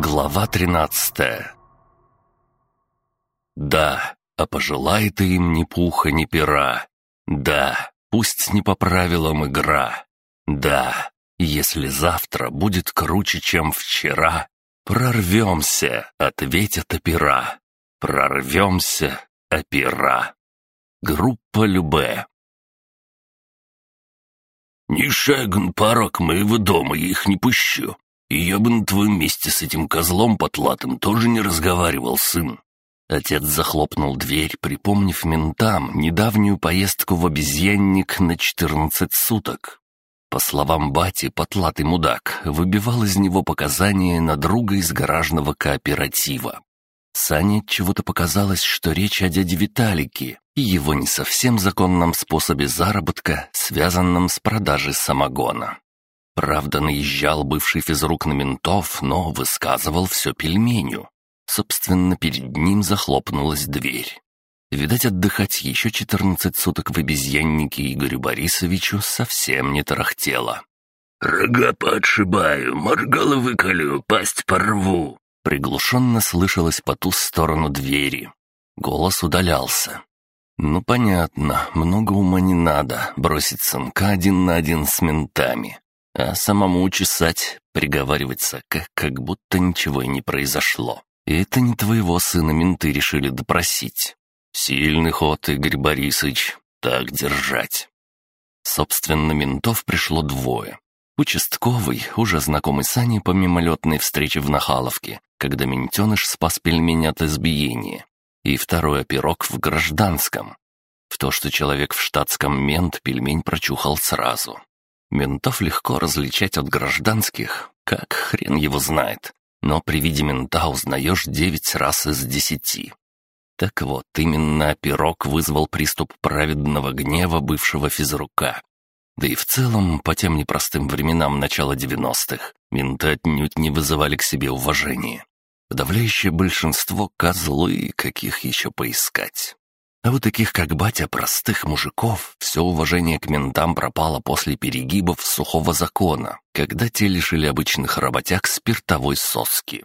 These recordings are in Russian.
Глава тринадцатая Да, а пожелай им ни пуха, ни пера. Да, пусть не по правилам игра. Да, если завтра будет круче, чем вчера, прорвемся, ответят опера. Прорвемся, опера. Группа Любе. «Ни шага на порог моего дома, я их не пущу. Я бы на твоем месте с этим козлом потлатым тоже не разговаривал, сын». Отец захлопнул дверь, припомнив ментам недавнюю поездку в обезьянник на четырнадцать суток. По словам бати, потлатый мудак выбивал из него показания на друга из гаражного кооператива. Сане чего-то показалось, что речь о дяде Виталике и его не совсем законном способе заработка, связанном с продажей самогона. Правда, наезжал бывший физрук на ментов, но высказывал все пельменю. Собственно, перед ним захлопнулась дверь. Видать, отдыхать еще четырнадцать суток в обезьяннике Игорю Борисовичу совсем не тарахтело. «Рога подшибаю, моргало выколю, пасть порву!» Приглушенно слышалось по ту сторону двери. Голос удалялся. «Ну, понятно, много ума не надо, бросить сынка один на один с ментами, а самому чесать, приговариваться, как, как будто ничего и не произошло. И это не твоего сына менты решили допросить. Сильный ход, Игорь Борисович, так держать». Собственно, ментов пришло двое. Участковый, уже знакомый с Аней по мимолетной встрече в Нахаловке, когда ментеныш спас пельмень от избиения. И второй оперок в гражданском. В то, что человек в штатском мент, пельмень прочухал сразу. Ментов легко различать от гражданских, как хрен его знает. Но при виде мента узнаешь девять раз из десяти. Так вот, именно оперок вызвал приступ праведного гнева бывшего физрука. Да и в целом, по тем непростым временам начала 90-х, менты отнюдь не вызывали к себе уважения. Подавляющее большинство козлы, каких еще поискать. А вот таких, как батя, простых мужиков, все уважение к ментам пропало после перегибов сухого закона, когда те лишили обычных работяг спиртовой соски.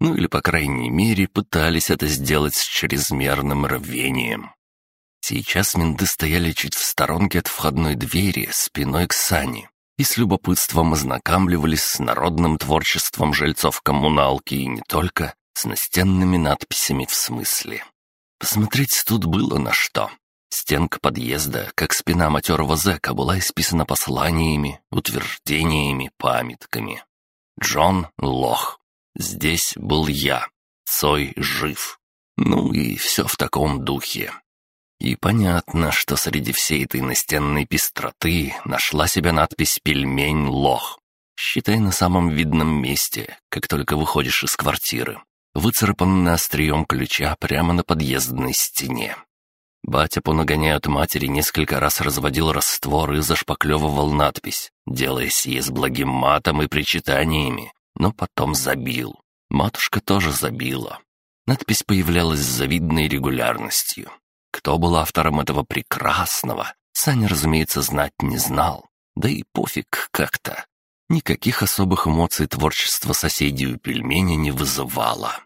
Ну или, по крайней мере, пытались это сделать с чрезмерным рвением. Сейчас менты стояли чуть в сторонке от входной двери, спиной к Сане, и с любопытством ознакомливались с народным творчеством жильцов коммуналки и не только, с настенными надписями в смысле. Посмотреть тут было на что. Стенка подъезда, как спина матерого зэка, была исписана посланиями, утверждениями, памятками. Джон — лох. Здесь был я. Цой жив. Ну и все в таком духе. И понятно, что среди всей этой настенной пестроты нашла себя надпись «Пельмень лох». Считай на самом видном месте, как только выходишь из квартиры. Выцарапанная острием ключа прямо на подъездной стене. Батя по нагоняю от матери несколько раз разводил раствор и зашпаклевывал надпись, делая сие с благим матом и причитаниями, но потом забил. Матушка тоже забила. Надпись появлялась с завидной регулярностью. Кто был автором этого прекрасного, Саня, разумеется, знать не знал. Да и пофиг как-то. Никаких особых эмоций творчество соседей у пельменя не вызывало.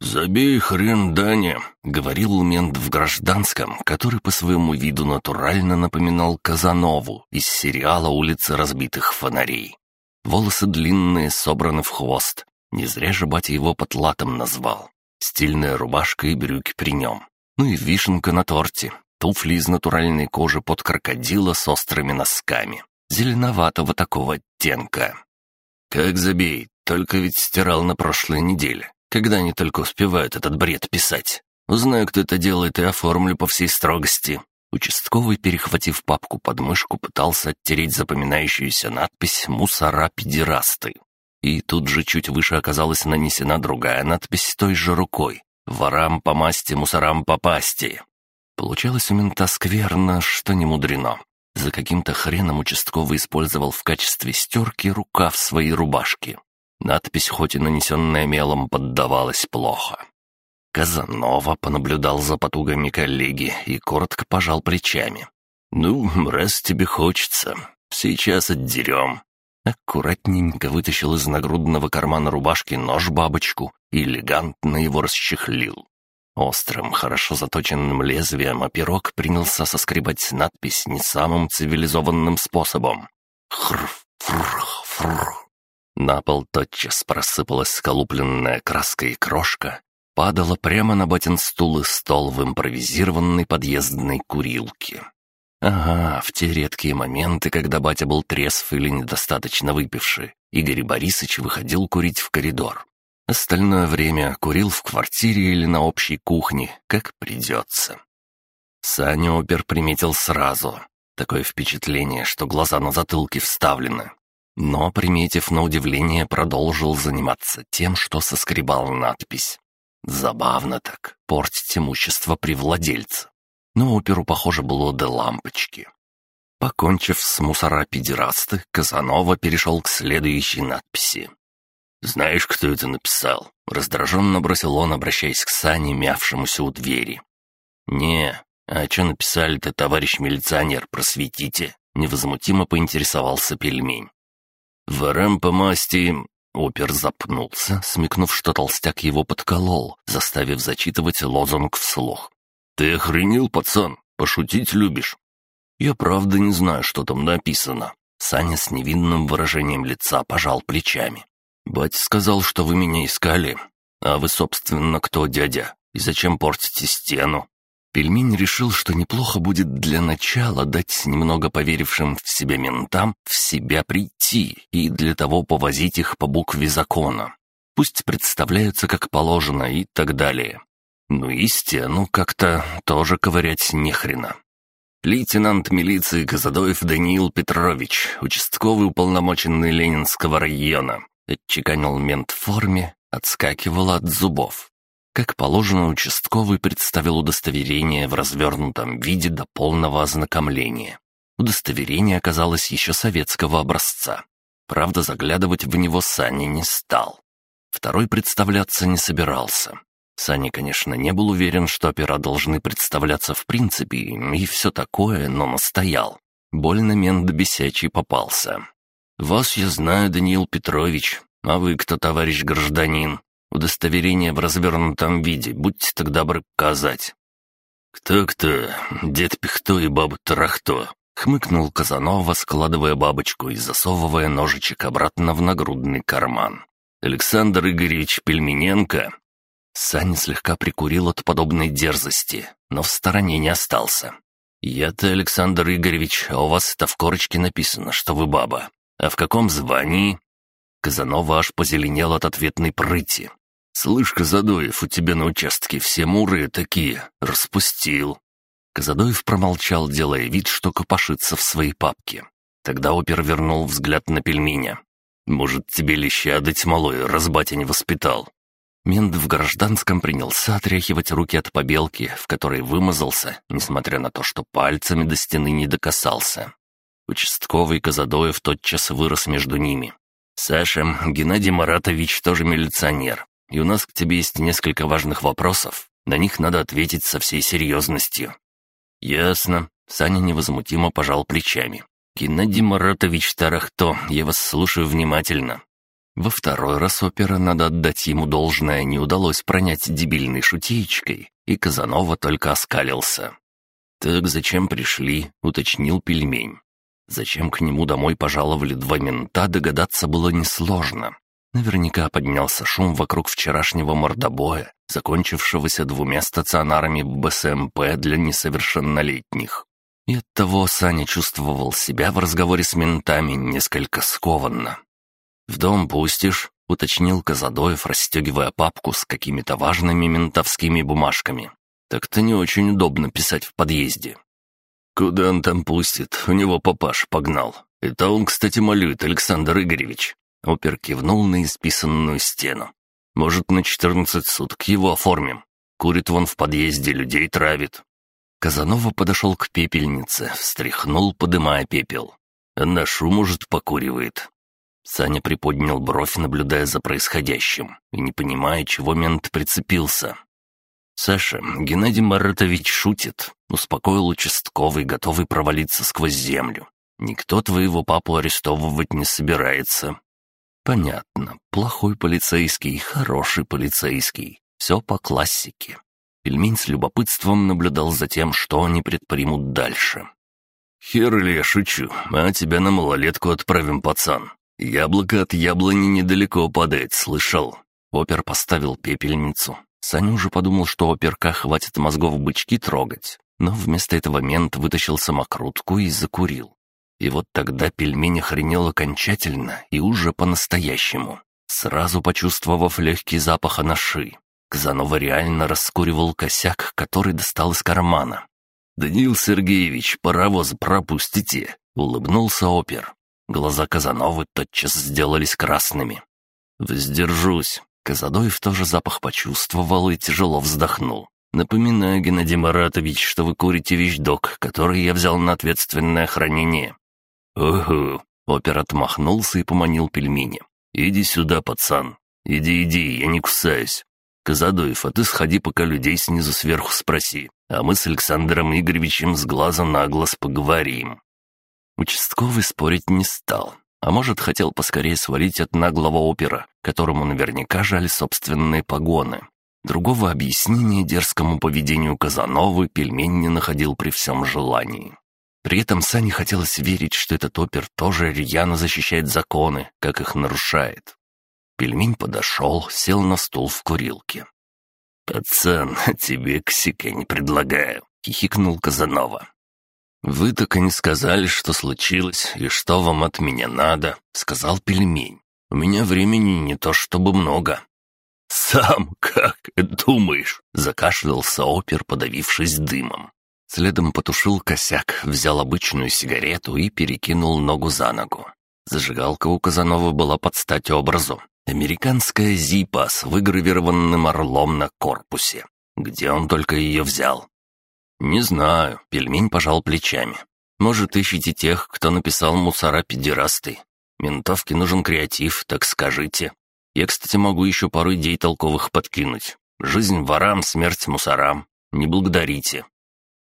«Забей хрен, Даня», — говорил мент в гражданском, который по своему виду натурально напоминал Казанову из сериала «Улицы разбитых фонарей». Волосы длинные, собраны в хвост. Не зря же батя его потлатом назвал. Стильная рубашка и брюки при нем. Ну и вишенка на торте. Туфли из натуральной кожи под крокодила с острыми носками. Зеленоватого такого оттенка. Как забей, только ведь стирал на прошлой неделе. Когда они только успевают этот бред писать. Узнаю, кто это делает, и оформлю по всей строгости. Участковый, перехватив папку под мышку, пытался оттереть запоминающуюся надпись «Мусора-педерасты». И тут же чуть выше оказалась нанесена другая надпись той же рукой Ворам по масти, мусорам по пасти. Получалось у мента скверно, что не мудрено. За каким-то хреном участковый использовал в качестве стерки рукав своей рубашки. Надпись, хоть и нанесенная мелом, поддавалась плохо. Казанова понаблюдал за потугами коллеги и коротко пожал плечами. «Ну, раз тебе хочется, сейчас отдерем. Аккуратненько вытащил из нагрудного кармана рубашки нож-бабочку и элегантно его расчехлил. Острым, хорошо заточенным лезвием оперок принялся соскребать надпись не самым цивилизованным способом. Хрф, фрх, фрх. На пол тотчас просыпалась сколупленная краска и крошка, падала прямо на батин стул и стол в импровизированной подъездной курилке. Ага, в те редкие моменты, когда батя был трезв или недостаточно выпивший, Игорь Борисович выходил курить в коридор. Остальное время курил в квартире или на общей кухне, как придется. Саня опер приметил сразу. Такое впечатление, что глаза на затылке вставлены. Но, приметив на удивление, продолжил заниматься тем, что соскребал надпись. Забавно так, портить имущество при владельце но оперу, похоже, было до лампочки. Покончив с мусора-педерасты, Казанова перешел к следующей надписи. «Знаешь, кто это написал?» — раздраженно бросил он, обращаясь к Сане, мявшемуся у двери. «Не, а что написали-то, товарищ милиционер, просветите?» — невозмутимо поинтересовался пельмень. «ВРМ по масти...» Опер запнулся, смекнув, что толстяк его подколол, заставив зачитывать лозунг вслух. «Ты охренел, пацан? Пошутить любишь?» «Я правда не знаю, что там написано». Саня с невинным выражением лица пожал плечами. «Батя сказал, что вы меня искали. А вы, собственно, кто, дядя? И зачем портите стену?» Пельмень решил, что неплохо будет для начала дать немного поверившим в себя ментам в себя прийти и для того повозить их по букве закона. Пусть представляются как положено и так далее. Ну и стену как-то тоже ковырять нехрена. Лейтенант милиции Казадоев Даниил Петрович, участковый уполномоченный Ленинского района, отчеканил мент в форме, отскакивал от зубов. Как положено, участковый представил удостоверение в развернутом виде до полного ознакомления. Удостоверение оказалось еще советского образца. Правда, заглядывать в него Саня не стал. Второй представляться не собирался. Саня, конечно, не был уверен, что опера должны представляться в принципе, и все такое, но настоял. Больно мент бесячий попался. «Вас я знаю, Даниил Петрович. А вы кто, товарищ гражданин? Удостоверение в развернутом виде, будьте так добры показать». «Кто-кто? Дед Пихто и баба Тарахто», — хмыкнул Казанова, складывая бабочку и засовывая ножичек обратно в нагрудный карман. «Александр Игоревич Пельмененко Саня слегка прикурил от подобной дерзости, но в стороне не остался. «Я-то, Александр Игоревич, а у вас это в корочке написано, что вы баба. А в каком звании?» Казанова аж позеленел от ответной прыти. «Слышь, Казадоев, у тебя на участке все муры такие. Распустил». Казадоев промолчал, делая вид, что копошится в своей папке. Тогда опер вернул взгляд на пельменя. «Может, тебе леща дать малой, раз батя не воспитал?» Мент в гражданском принялся отряхивать руки от побелки, в которой вымазался, несмотря на то, что пальцами до стены не докасался. Участковый Казадоев тотчас вырос между ними. «Саша, Геннадий Маратович тоже милиционер, и у нас к тебе есть несколько важных вопросов. На них надо ответить со всей серьезностью». «Ясно». Саня невозмутимо пожал плечами. «Геннадий Маратович Тарахто, я вас слушаю внимательно. Во второй раз опера, надо отдать ему должное, не удалось пронять дебильной шутеечкой, и Казанова только оскалился. «Так зачем пришли?» — уточнил пельмень. Зачем к нему домой пожаловали два мента, догадаться было несложно. Наверняка поднялся шум вокруг вчерашнего мордобоя, закончившегося двумя стационарами БСМП для несовершеннолетних. И оттого Саня чувствовал себя в разговоре с ментами несколько скованно. «В дом пустишь?» — уточнил Казадоев, расстегивая папку с какими-то важными ментовскими бумажками. «Так-то не очень удобно писать в подъезде». «Куда он там пустит? У него папаш погнал. Это он, кстати, молюет, Александр Игоревич». Опер кивнул на исписанную стену. «Может, на четырнадцать суток его оформим. Курит вон в подъезде, людей травит». Казанова подошел к пепельнице, встряхнул, подымая пепел. «На шум, может, покуривает. Саня приподнял бровь, наблюдая за происходящим, и не понимая, чего мент прицепился. «Саша, Геннадий Маратович шутит», — успокоил участковый, готовый провалиться сквозь землю. Никто твоего папу арестовывать не собирается». «Понятно. Плохой полицейский, хороший полицейский. Все по классике». Пельмень с любопытством наблюдал за тем, что они предпримут дальше. «Хер ли я шучу, а тебя на малолетку отправим, пацан. Яблоко от яблони недалеко падает, слышал?» Опер поставил пепельницу. Саня уже подумал, что оперка хватит мозгов бычки трогать, но вместо этого мент вытащил самокрутку и закурил. И вот тогда пельмень охренел окончательно и уже по-настоящему, сразу почувствовав легкий запах анаши. Казанова реально раскуривал косяк, который достал из кармана. «Даниил Сергеевич, паровоз пропустите!» — улыбнулся опер. Глаза Казановы тотчас сделались красными. «Воздержусь!» Казадоев тоже запах почувствовал и тяжело вздохнул. «Напоминаю, Геннадий Маратович, что вы курите вещдок, который я взял на ответственное хранение». «Угу», — опер отмахнулся и поманил пельмени. «Иди сюда, пацан. Иди, иди, я не кусаюсь. Казадоев, а ты сходи, пока людей снизу сверху спроси, а мы с Александром Игоревичем с глаза на глаз поговорим». Участковый спорить не стал, а может, хотел поскорее свалить от наглого опера, которому наверняка жали собственные погоны. Другого объяснения дерзкому поведению Казановы пельмень не находил при всем желании. При этом Сане хотелось верить, что этот опер тоже рьяно защищает законы, как их нарушает. Пельмень подошел, сел на стул в курилке. «Пацан, тебе косяка не предлагаю», — хихикнул Казанова. «Вы так и не сказали, что случилось и что вам от меня надо», — сказал пельмень. «У меня времени не то чтобы много». «Сам как думаешь?» — закашлялся опер, подавившись дымом. Следом потушил косяк, взял обычную сигарету и перекинул ногу за ногу. Зажигалка у Казанова была под стать образу. Американская зипа с выгравированным орлом на корпусе. Где он только ее взял? «Не знаю», — пельмень пожал плечами. «Может, ищите тех, кто написал мусора педерасты. Ментовке нужен креатив, так скажите. Я, кстати, могу еще пару идей толковых подкинуть. Жизнь ворам, смерть мусорам. Не благодарите».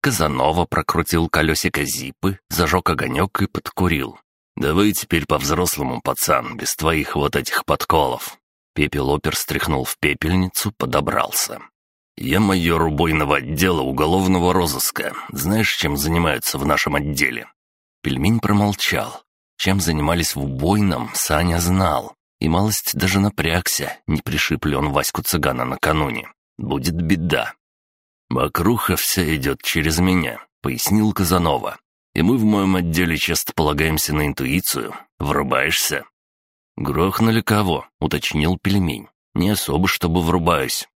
Казанова прокрутил колесико зипы, зажег огонек и подкурил. «Давай теперь по-взрослому, пацан, без твоих вот этих подколов». Пепел опер стряхнул в пепельницу, подобрался. «Я майор убойного отдела уголовного розыска. Знаешь, чем занимаются в нашем отделе?» Пельмень промолчал. Чем занимались в убойном, Саня знал. И малость даже напрягся, не он Ваську Цыгана накануне. Будет беда. «Мокруха вся идет через меня», — пояснил Казанова. «И мы в моем отделе часто полагаемся на интуицию. Врубаешься?» «Грохнули кого?» — уточнил пельмень. «Не особо, чтобы врубаюсь.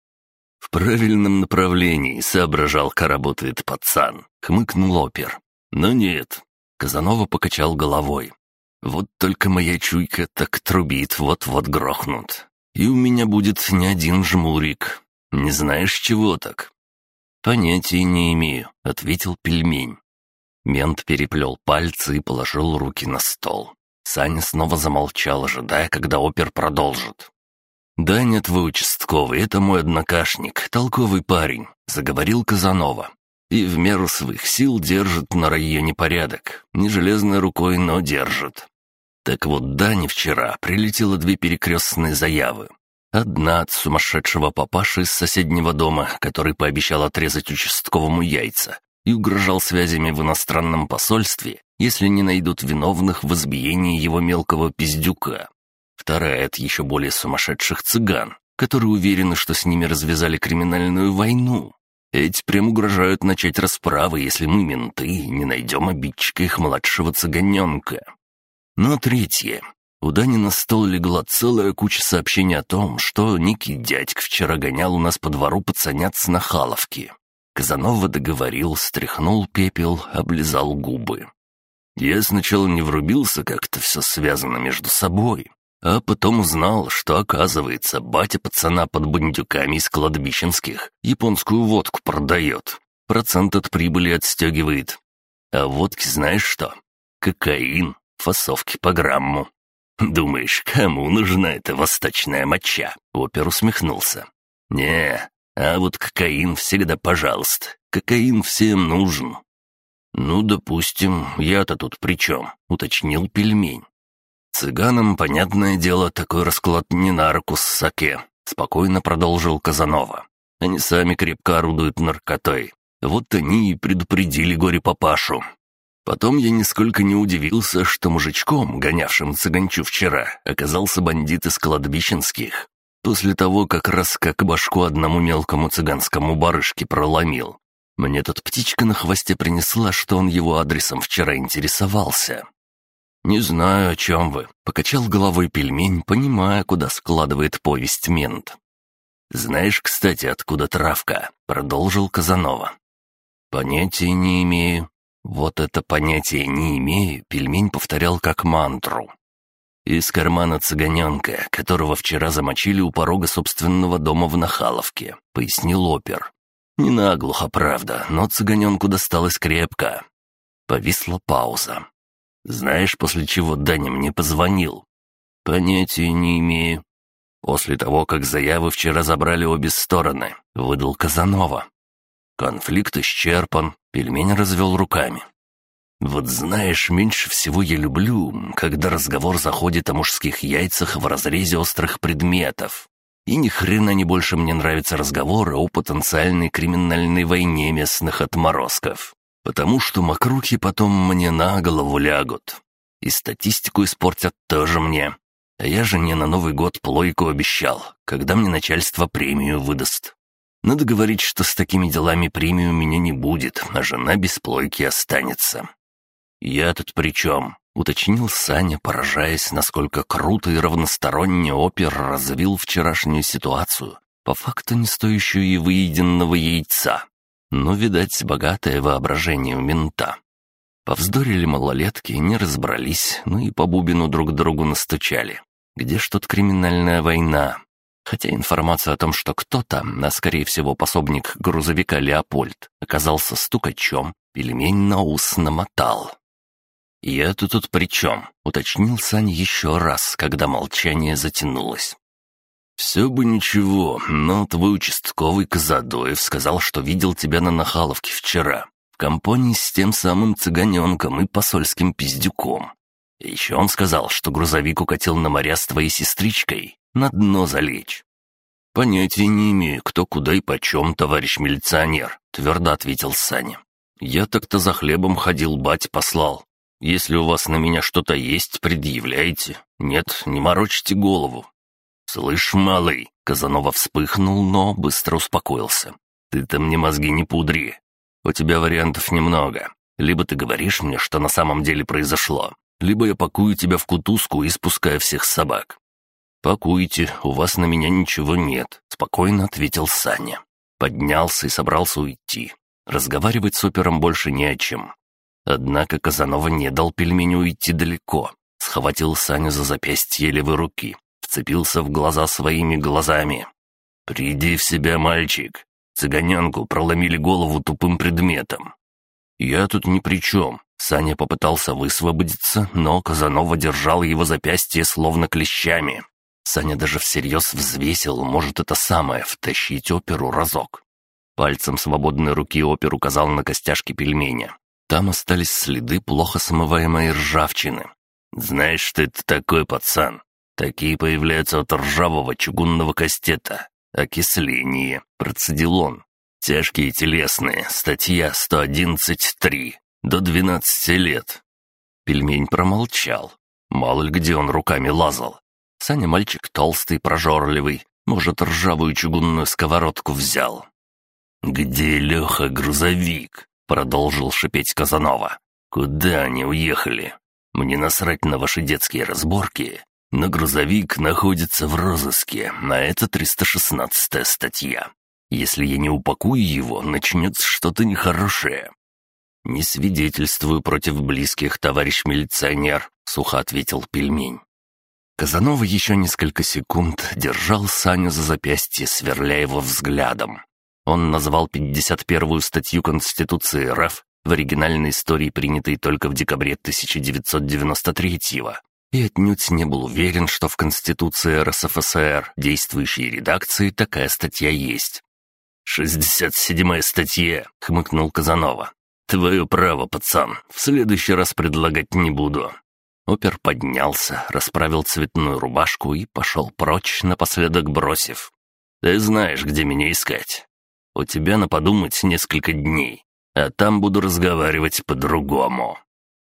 «В правильном направлении, соображалка работает пацан», — хмыкнул опер. «Но нет». Казанова покачал головой. «Вот только моя чуйка так трубит, вот-вот грохнут. И у меня будет не один жмурик. Не знаешь, чего так?» «Понятия не имею», — ответил пельмень. Мент переплел пальцы и положил руки на стол. Саня снова замолчал, ожидая, когда опер продолжит. «Да нет вы, участковый, это мой однокашник, толковый парень», — заговорил Казанова. «И в меру своих сил держит на районе порядок. Не железной рукой, но держит». Так вот, Дане вчера прилетело две перекрестные заявы. Одна от сумасшедшего папаши из соседнего дома, который пообещал отрезать участковому яйца и угрожал связями в иностранном посольстве, если не найдут виновных в избиении его мелкого пиздюка. Вторая от еще более сумасшедших цыган, которые уверены, что с ними развязали криминальную войну. Эти прям угрожают начать расправы, если мы, менты, не найдем обидчика их младшего цыганенка. Но третье. У Дани на стол легла целая куча сообщений о том, что некий дядька вчера гонял у нас по двору пацанят с нахаловки. Казанова договорил, стряхнул пепел, облизал губы. Я сначала не врубился, как-то все связано между собой. А потом узнал, что, оказывается, батя пацана под бандюками из кладбищенских японскую водку продает. Процент от прибыли отстегивает. А водки знаешь что? Кокаин, фасовки по грамму. Думаешь, кому нужна эта восточная моча? Опер усмехнулся. Не, а вот кокаин всегда пожалуйста. Кокаин всем нужен. «Ну, допустим, я-то тут при чем?» — уточнил пельмень. «Цыганам, понятное дело, такой расклад не на руку с саке», — спокойно продолжил Казанова. «Они сами крепко орудуют наркотой. Вот они и предупредили горе-папашу. Потом я нисколько не удивился, что мужичком, гонявшим цыганчу вчера, оказался бандит из кладбищенских. После того, как раз как башку одному мелкому цыганскому барышке проломил. Мне тут птичка на хвосте принесла, что он его адресом вчера интересовался. «Не знаю, о чем вы», — покачал головой пельмень, понимая, куда складывает повесть мент. «Знаешь, кстати, откуда травка?» — продолжил Казанова. «Понятия не имею». Вот это понятие «не имею» пельмень повторял как мантру. Из кармана цыганенка, которого вчера замочили у порога собственного дома в Нахаловке, пояснил опер. Не наглухо, правда, но цыганенку досталось крепко. Повисла пауза. Знаешь, после чего Даня мне позвонил? Понятия не имею. После того, как заявы вчера забрали обе стороны, выдал Казанова. Конфликт исчерпан, пельмень развел руками. Вот знаешь, меньше всего я люблю, когда разговор заходит о мужских яйцах в разрезе острых предметов. И ни хрена не больше мне нравятся разговоры о потенциальной криминальной войне местных отморозков. Потому что мокруки потом мне на голову лягут. И статистику испортят тоже мне. А я жене на Новый год плойку обещал, когда мне начальство премию выдаст. Надо говорить, что с такими делами премии у меня не будет, а жена без плойки останется. «Я тут при чем?» — уточнил Саня, поражаясь, насколько круто и равносторонне опер развил вчерашнюю ситуацию, по факту не стоящую и выеденного яйца. Но, видать, богатое воображение у мента. Повздорили малолетки, не разобрались, ну и по бубину друг другу настучали. Где ж тут криминальная война? Хотя информация о том, что кто-то, а скорее всего пособник грузовика Леопольд, оказался стукачом, пельмень на ус намотал. «Я-то тут при чем?» — уточнил Сань еще раз, когда молчание затянулось. «Все бы ничего, но твой участковый Казадоев сказал, что видел тебя на Нахаловке вчера, в компании с тем самым цыганенком и посольским пиздюком. Еще он сказал, что грузовик укатил на моря с твоей сестричкой, на дно залечь. «Понятия не имею, кто куда и почем, товарищ милиционер», — твердо ответил Саня. «Я так-то за хлебом ходил, бать послал. Если у вас на меня что-то есть, предъявляйте. Нет, не морочите голову». «Слышь, малый», — Казанова вспыхнул, но быстро успокоился. «Ты-то мне мозги не пудри. У тебя вариантов немного. Либо ты говоришь мне, что на самом деле произошло, либо я пакую тебя в кутузку и спускаю всех собак. «Пакуйте, у вас на меня ничего нет», — спокойно ответил Саня. Поднялся и собрался уйти. Разговаривать с опером больше не о чем. Однако Казанова не дал пельменю уйти далеко. Схватил Саню за запястье левой руки, вцепился в глаза своими глазами. «Приди в себя, мальчик!» Цыганенку проломили голову тупым предметом. «Я тут ни при чем», Саня попытался высвободиться, но Казанова держал его запястье словно клещами. Саня даже всерьез взвесил, может это самое, втащить оперу разок. Пальцем свободной руки опер указал на костяшки пельменя. Там остались следы плохо смываемой ржавчины. «Знаешь, что это такое, пацан? Такие появляются от ржавого чугунного кастета. Окисление», — процедил он. «Тяжкие телесные. Статья 111.3. До 12 лет». Пельмень промолчал. Мало ли где он руками лазал. Саня мальчик толстый, прожорливый, может, ржавую чугунную сковородку взял. «Где Леха грузовик?» — продолжил шипеть Казанова. «Куда они уехали? Мне насрать на ваши детские разборки, но грузовик находится в розыске, а это 316-я статья. Если я не упакую его, начнется что-то нехорошее». «Не свидетельствую против близких, товарищ милиционер», — сухо ответил пельмень. Казанова еще несколько секунд держал Саню за запястье, сверля его взглядом. Он назвал 51-ю статью Конституции РФ в оригинальной истории, принятой только в декабре 1993-го, и отнюдь не был уверен, что в Конституции РСФСР, действующей редакции, такая статья есть. «67-я статья», — хмыкнул Казанова. «Твое право, пацан. В следующий раз предлагать не буду». Опер поднялся, расправил цветную рубашку и пошел прочь, напоследок бросив. «Ты знаешь, где меня искать. У тебя на подумать несколько дней, а там буду разговаривать по-другому».